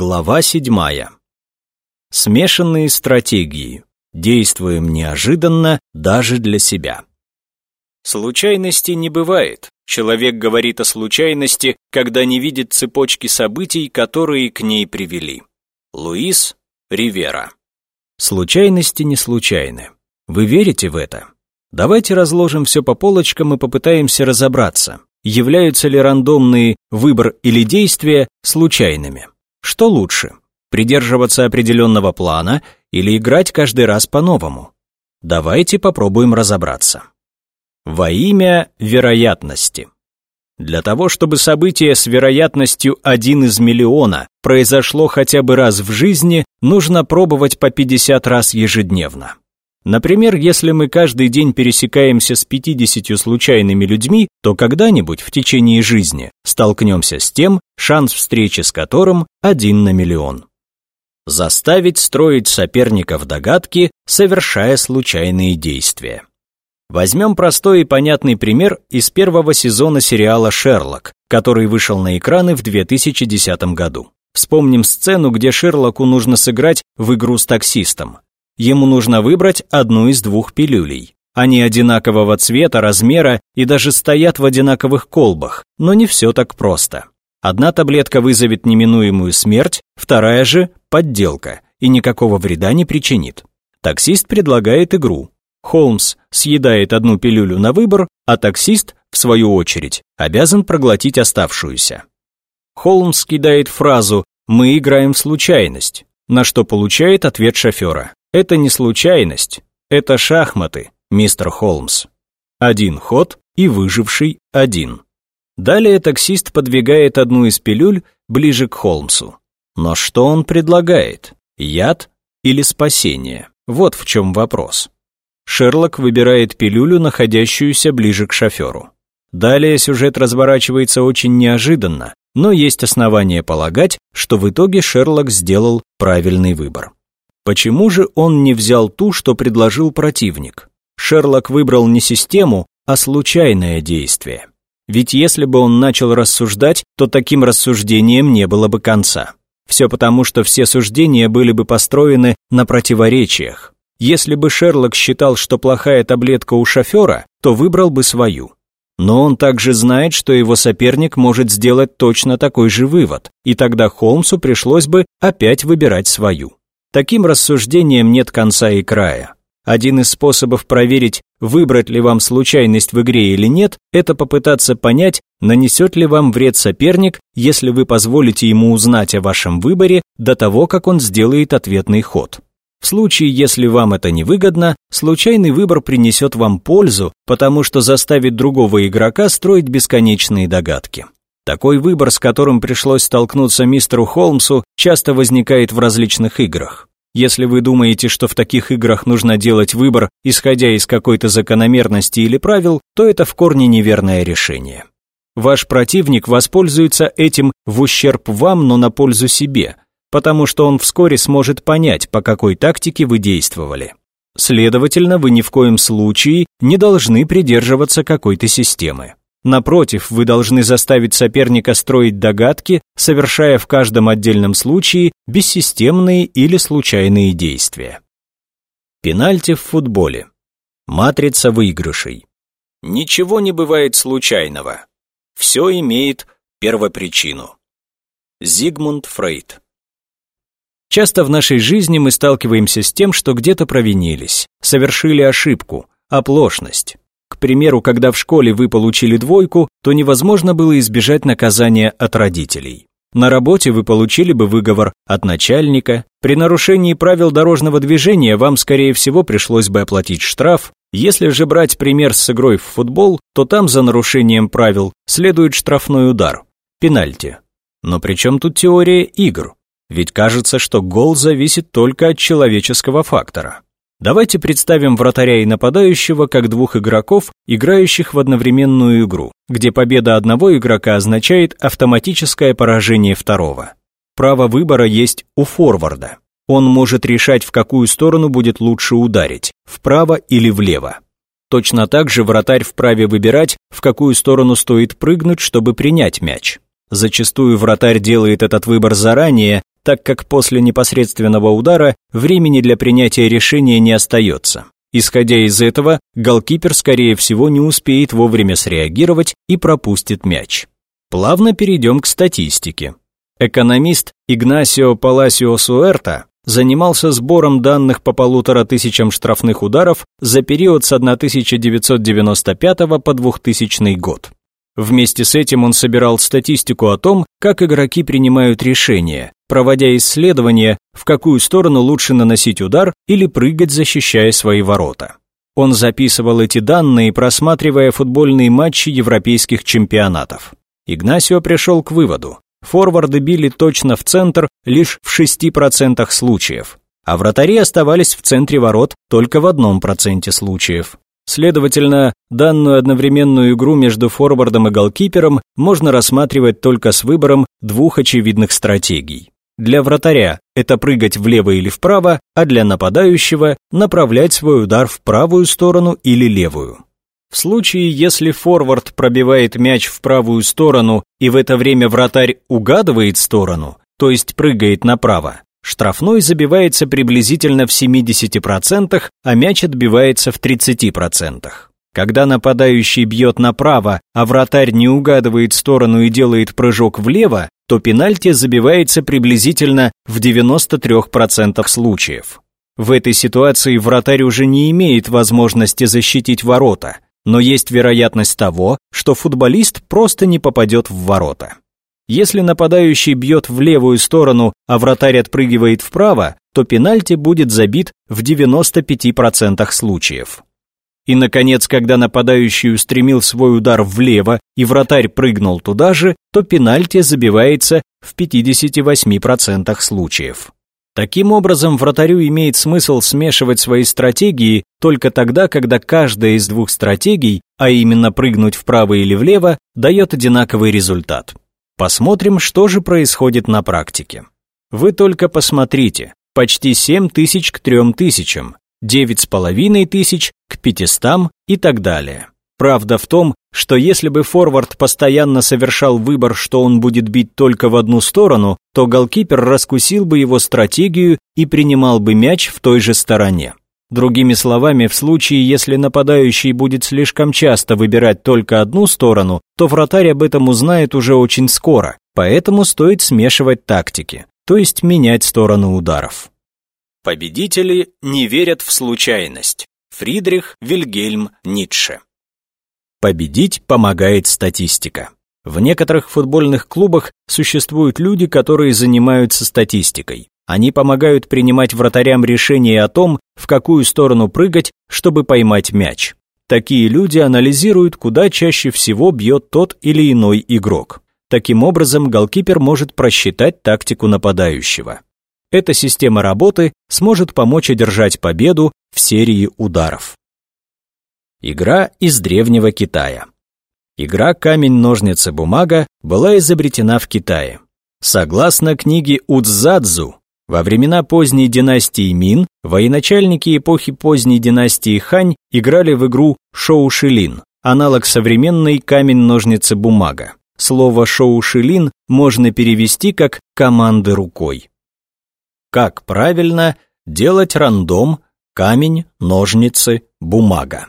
Глава седьмая. Смешанные стратегии. Действуем неожиданно даже для себя. Случайности не бывает. Человек говорит о случайности, когда не видит цепочки событий, которые к ней привели. Луис Ривера. Случайности не случайны. Вы верите в это? Давайте разложим все по полочкам и попытаемся разобраться, являются ли рандомные выбор или действия случайными. Что лучше, придерживаться определенного плана или играть каждый раз по-новому? Давайте попробуем разобраться. Во имя вероятности. Для того, чтобы событие с вероятностью один из миллиона произошло хотя бы раз в жизни, нужно пробовать по 50 раз ежедневно. Например, если мы каждый день пересекаемся с 50 случайными людьми, то когда-нибудь в течение жизни столкнемся с тем, шанс встречи с которым один на миллион. Заставить строить соперников догадки, совершая случайные действия. Возьмем простой и понятный пример из первого сезона сериала «Шерлок», который вышел на экраны в 2010 году. Вспомним сцену, где Шерлоку нужно сыграть в игру с таксистом. Ему нужно выбрать одну из двух пилюлей. Они одинакового цвета, размера и даже стоят в одинаковых колбах, но не все так просто. Одна таблетка вызовет неминуемую смерть, вторая же – подделка, и никакого вреда не причинит. Таксист предлагает игру. Холмс съедает одну пилюлю на выбор, а таксист, в свою очередь, обязан проглотить оставшуюся. Холмс кидает фразу «Мы играем в случайность», на что получает ответ шофера. Это не случайность, это шахматы, мистер Холмс. Один ход и выживший один. Далее таксист подвигает одну из пилюль ближе к Холмсу. Но что он предлагает? Яд или спасение? Вот в чем вопрос. Шерлок выбирает пилюлю, находящуюся ближе к шоферу. Далее сюжет разворачивается очень неожиданно, но есть основания полагать, что в итоге Шерлок сделал правильный выбор. Почему же он не взял ту, что предложил противник? Шерлок выбрал не систему, а случайное действие. Ведь если бы он начал рассуждать, то таким рассуждением не было бы конца. Все потому, что все суждения были бы построены на противоречиях. Если бы Шерлок считал, что плохая таблетка у шофера, то выбрал бы свою. Но он также знает, что его соперник может сделать точно такой же вывод, и тогда Холмсу пришлось бы опять выбирать свою. Таким рассуждениям нет конца и края. Один из способов проверить, выбрать ли вам случайность в игре или нет, это попытаться понять, нанесет ли вам вред соперник, если вы позволите ему узнать о вашем выборе до того, как он сделает ответный ход. В случае, если вам это невыгодно, случайный выбор принесет вам пользу, потому что заставит другого игрока строить бесконечные догадки. Такой выбор, с которым пришлось столкнуться мистеру Холмсу, часто возникает в различных играх. Если вы думаете, что в таких играх нужно делать выбор, исходя из какой-то закономерности или правил, то это в корне неверное решение. Ваш противник воспользуется этим в ущерб вам, но на пользу себе, потому что он вскоре сможет понять, по какой тактике вы действовали. Следовательно, вы ни в коем случае не должны придерживаться какой-то системы. Напротив, вы должны заставить соперника строить догадки, совершая в каждом отдельном случае бессистемные или случайные действия. Пенальти в футболе. Матрица выигрышей. Ничего не бывает случайного. Все имеет первопричину. Зигмунд Фрейд. Часто в нашей жизни мы сталкиваемся с тем, что где-то провинились, совершили ошибку, оплошность. К примеру, когда в школе вы получили двойку, то невозможно было избежать наказания от родителей. На работе вы получили бы выговор от начальника. При нарушении правил дорожного движения вам, скорее всего, пришлось бы оплатить штраф. Если же брать пример с игрой в футбол, то там за нарушением правил следует штрафной удар, пенальти. Но при чем тут теория игр? Ведь кажется, что гол зависит только от человеческого фактора. Давайте представим вратаря и нападающего как двух игроков, играющих в одновременную игру, где победа одного игрока означает автоматическое поражение второго. Право выбора есть у форварда. Он может решать, в какую сторону будет лучше ударить, вправо или влево. Точно так же вратарь вправе выбирать, в какую сторону стоит прыгнуть, чтобы принять мяч. Зачастую вратарь делает этот выбор заранее, так как после непосредственного удара времени для принятия решения не остается. Исходя из этого, голкипер, скорее всего, не успеет вовремя среагировать и пропустит мяч. Плавно перейдем к статистике. Экономист Игнасио Паласио Суэрта занимался сбором данных по полутора тысячам штрафных ударов за период с 1995 по 2000 год. Вместе с этим он собирал статистику о том, как игроки принимают решения, проводя исследования, в какую сторону лучше наносить удар или прыгать, защищая свои ворота. Он записывал эти данные, просматривая футбольные матчи европейских чемпионатов. Игнасио пришел к выводу, форварды били точно в центр лишь в 6% случаев, а вратари оставались в центре ворот только в одном проценте случаев. Следовательно, данную одновременную игру между форвардом и голкипером можно рассматривать только с выбором двух очевидных стратегий. Для вратаря это прыгать влево или вправо, а для нападающего направлять свой удар в правую сторону или левую. В случае, если форвард пробивает мяч в правую сторону и в это время вратарь угадывает сторону, то есть прыгает направо, Штрафной забивается приблизительно в 70%, а мяч отбивается в 30%. Когда нападающий бьет направо, а вратарь не угадывает сторону и делает прыжок влево, то пенальти забивается приблизительно в 93% случаев. В этой ситуации вратарь уже не имеет возможности защитить ворота, но есть вероятность того, что футболист просто не попадет в ворота. Если нападающий бьет в левую сторону, а вратарь отпрыгивает вправо, то пенальти будет забит в 95% случаев. И, наконец, когда нападающий устремил свой удар влево и вратарь прыгнул туда же, то пенальти забивается в 58% случаев. Таким образом, вратарю имеет смысл смешивать свои стратегии только тогда, когда каждая из двух стратегий, а именно прыгнуть вправо или влево, дает одинаковый результат. Посмотрим, что же происходит на практике. Вы только посмотрите, почти 7 тысяч к 3 тысячам, 9,5 тысяч к 500 и так далее. Правда в том, что если бы форвард постоянно совершал выбор, что он будет бить только в одну сторону, то голкипер раскусил бы его стратегию и принимал бы мяч в той же стороне. Другими словами, в случае, если нападающий будет слишком часто выбирать только одну сторону, то вратарь об этом узнает уже очень скоро, поэтому стоит смешивать тактики, то есть менять сторону ударов. Победители не верят в случайность. Фридрих Вильгельм Ницше. Победить помогает статистика. В некоторых футбольных клубах существуют люди, которые занимаются статистикой. Они помогают принимать вратарям решение о том, в какую сторону прыгать, чтобы поймать мяч. Такие люди анализируют, куда чаще всего бьет тот или иной игрок. Таким образом, голкипер может просчитать тактику нападающего. Эта система работы сможет помочь одержать победу в серии ударов. Игра из древнего Китая. Игра «Камень-ножницы-бумага» была изобретена в Китае. Согласно книге Удзадзу, во времена поздней династии Мин военачальники эпохи поздней династии Хань играли в игру шоу-шилин, аналог современной камень-ножницы-бумага. Слово шоу-шилин можно перевести как «команды рукой». Как правильно делать рандом камень, ножницы, бумага?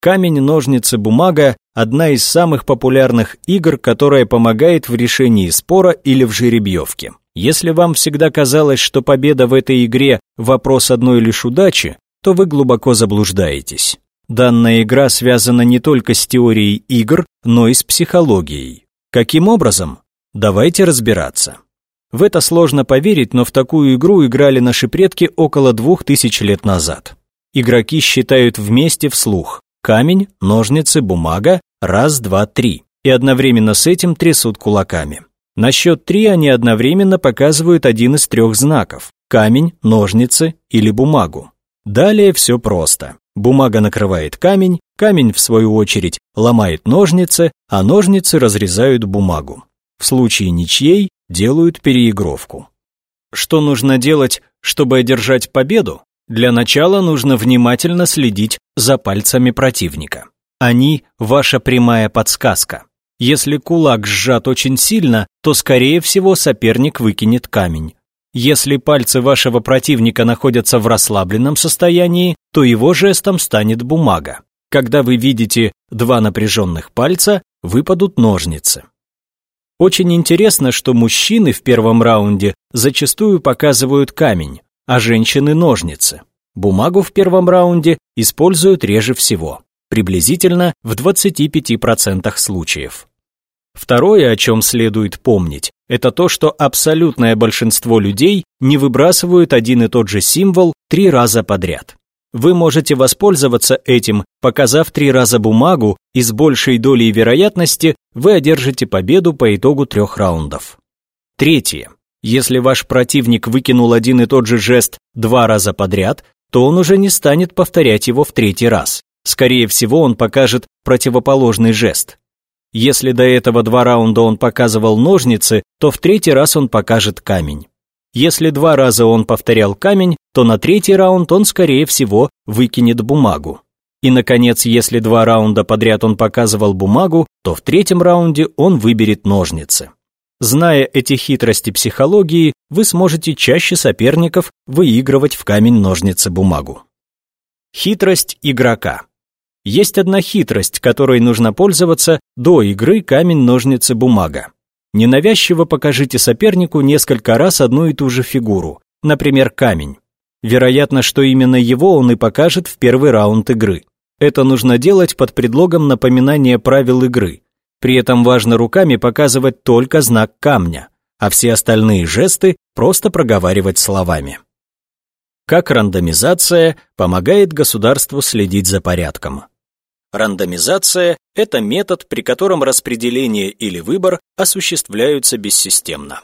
Камень, ножницы, бумага – одна из самых популярных игр, которая помогает в решении спора или в жеребьевке. Если вам всегда казалось, что победа в этой игре – вопрос одной лишь удачи, то вы глубоко заблуждаетесь. Данная игра связана не только с теорией игр, но и с психологией. Каким образом? Давайте разбираться. В это сложно поверить, но в такую игру играли наши предки около двух тысяч лет назад. Игроки считают вместе вслух камень, ножницы, бумага, раз, два, три, и одновременно с этим трясут кулаками. На счет три они одновременно показывают один из трех знаков – камень, ножницы или бумагу. Далее все просто. Бумага накрывает камень, камень, в свою очередь, ломает ножницы, а ножницы разрезают бумагу. В случае ничьей делают переигровку. Что нужно делать, чтобы одержать победу? Для начала нужно внимательно следить за пальцами противника. Они – ваша прямая подсказка. Если кулак сжат очень сильно, то, скорее всего, соперник выкинет камень. Если пальцы вашего противника находятся в расслабленном состоянии, то его жестом станет бумага. Когда вы видите два напряженных пальца, выпадут ножницы. Очень интересно, что мужчины в первом раунде зачастую показывают камень, а женщины – ножницы. Бумагу в первом раунде используют реже всего, приблизительно в 25% случаев. Второе, о чем следует помнить, это то, что абсолютное большинство людей не выбрасывают один и тот же символ три раза подряд. Вы можете воспользоваться этим, показав три раза бумагу, и с большей долей вероятности вы одержите победу по итогу трех раундов. Третье. Если ваш противник выкинул один и тот же жест два раза подряд, то он уже не станет повторять его в третий раз. Скорее всего, он покажет противоположный жест. Если до этого два раунда он показывал ножницы, то в третий раз он покажет камень. Если два раза он повторял камень, то на третий раунд он, скорее всего, выкинет бумагу. И, наконец, если два раунда подряд он показывал бумагу, то в третьем раунде он выберет ножницы. Зная эти хитрости психологии, вы сможете чаще соперников выигрывать в камень-ножницы-бумагу. Хитрость игрока. Есть одна хитрость, которой нужно пользоваться до игры камень-ножницы-бумага. Ненавязчиво покажите сопернику несколько раз одну и ту же фигуру, например, камень. Вероятно, что именно его он и покажет в первый раунд игры. Это нужно делать под предлогом напоминания правил игры. При этом важно руками показывать только знак камня, а все остальные жесты просто проговаривать словами. Как рандомизация помогает государству следить за порядком. Рандомизация – это метод, при котором распределение или выбор осуществляются бессистемно.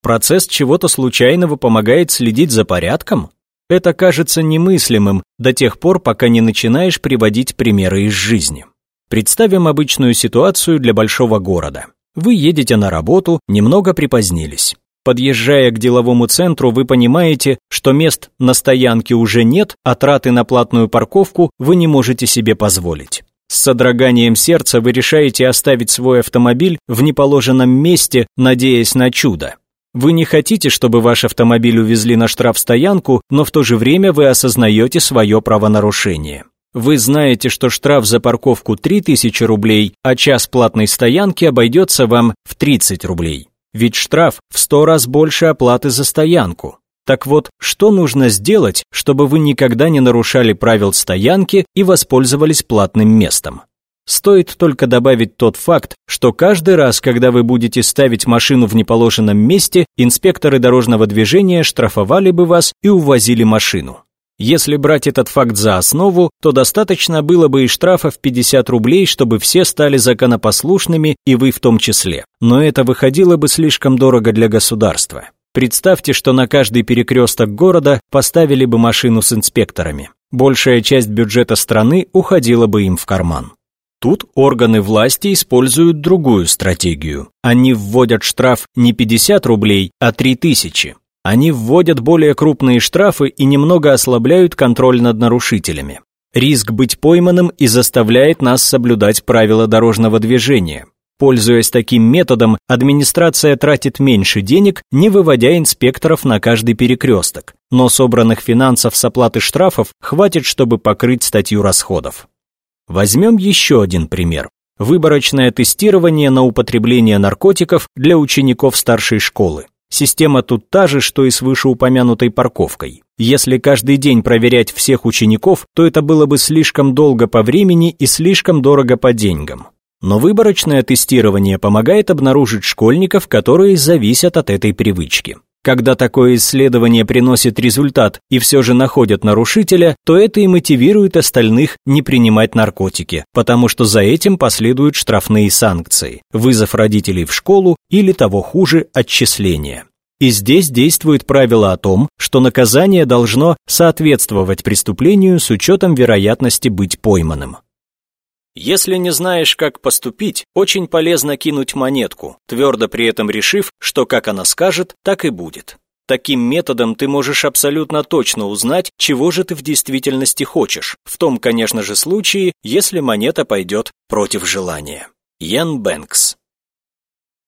Процесс чего-то случайного помогает следить за порядком? Это кажется немыслимым до тех пор, пока не начинаешь приводить примеры из жизни. Представим обычную ситуацию для большого города. Вы едете на работу, немного припозднились. Подъезжая к деловому центру, вы понимаете, что мест на стоянке уже нет, а траты на платную парковку вы не можете себе позволить. С содроганием сердца вы решаете оставить свой автомобиль в неположенном месте, надеясь на чудо. Вы не хотите, чтобы ваш автомобиль увезли на штрафстоянку, но в то же время вы осознаете свое правонарушение. Вы знаете, что штраф за парковку 3000 рублей, а час платной стоянки обойдется вам в 30 рублей. Ведь штраф в сто раз больше оплаты за стоянку. Так вот, что нужно сделать, чтобы вы никогда не нарушали правил стоянки и воспользовались платным местом? Стоит только добавить тот факт, что каждый раз, когда вы будете ставить машину в неположенном месте, инспекторы дорожного движения штрафовали бы вас и увозили машину. Если брать этот факт за основу, то достаточно было бы и штрафа в 50 рублей, чтобы все стали законопослушными, и вы в том числе. Но это выходило бы слишком дорого для государства. Представьте, что на каждый перекресток города поставили бы машину с инспекторами. Большая часть бюджета страны уходила бы им в карман. Тут органы власти используют другую стратегию. Они вводят штраф не 50 рублей, а 3000. Они вводят более крупные штрафы и немного ослабляют контроль над нарушителями. Риск быть пойманным и заставляет нас соблюдать правила дорожного движения. Пользуясь таким методом, администрация тратит меньше денег, не выводя инспекторов на каждый перекресток, но собранных финансов с оплаты штрафов хватит, чтобы покрыть статью расходов. Возьмем еще один пример. Выборочное тестирование на употребление наркотиков для учеников старшей школы. Система тут та же, что и с вышеупомянутой парковкой. Если каждый день проверять всех учеников, то это было бы слишком долго по времени и слишком дорого по деньгам. Но выборочное тестирование помогает обнаружить школьников, которые зависят от этой привычки. Когда такое исследование приносит результат и все же находят нарушителя, то это и мотивирует остальных не принимать наркотики, потому что за этим последуют штрафные санкции, вызов родителей в школу или того хуже, отчисление. И здесь действует правило о том, что наказание должно соответствовать преступлению с учетом вероятности быть пойманным. Если не знаешь, как поступить, очень полезно кинуть монетку, твердо при этом решив, что как она скажет, так и будет. Таким методом ты можешь абсолютно точно узнать, чего же ты в действительности хочешь, в том, конечно же, случае, если монета пойдет против желания. Ян Бэнкс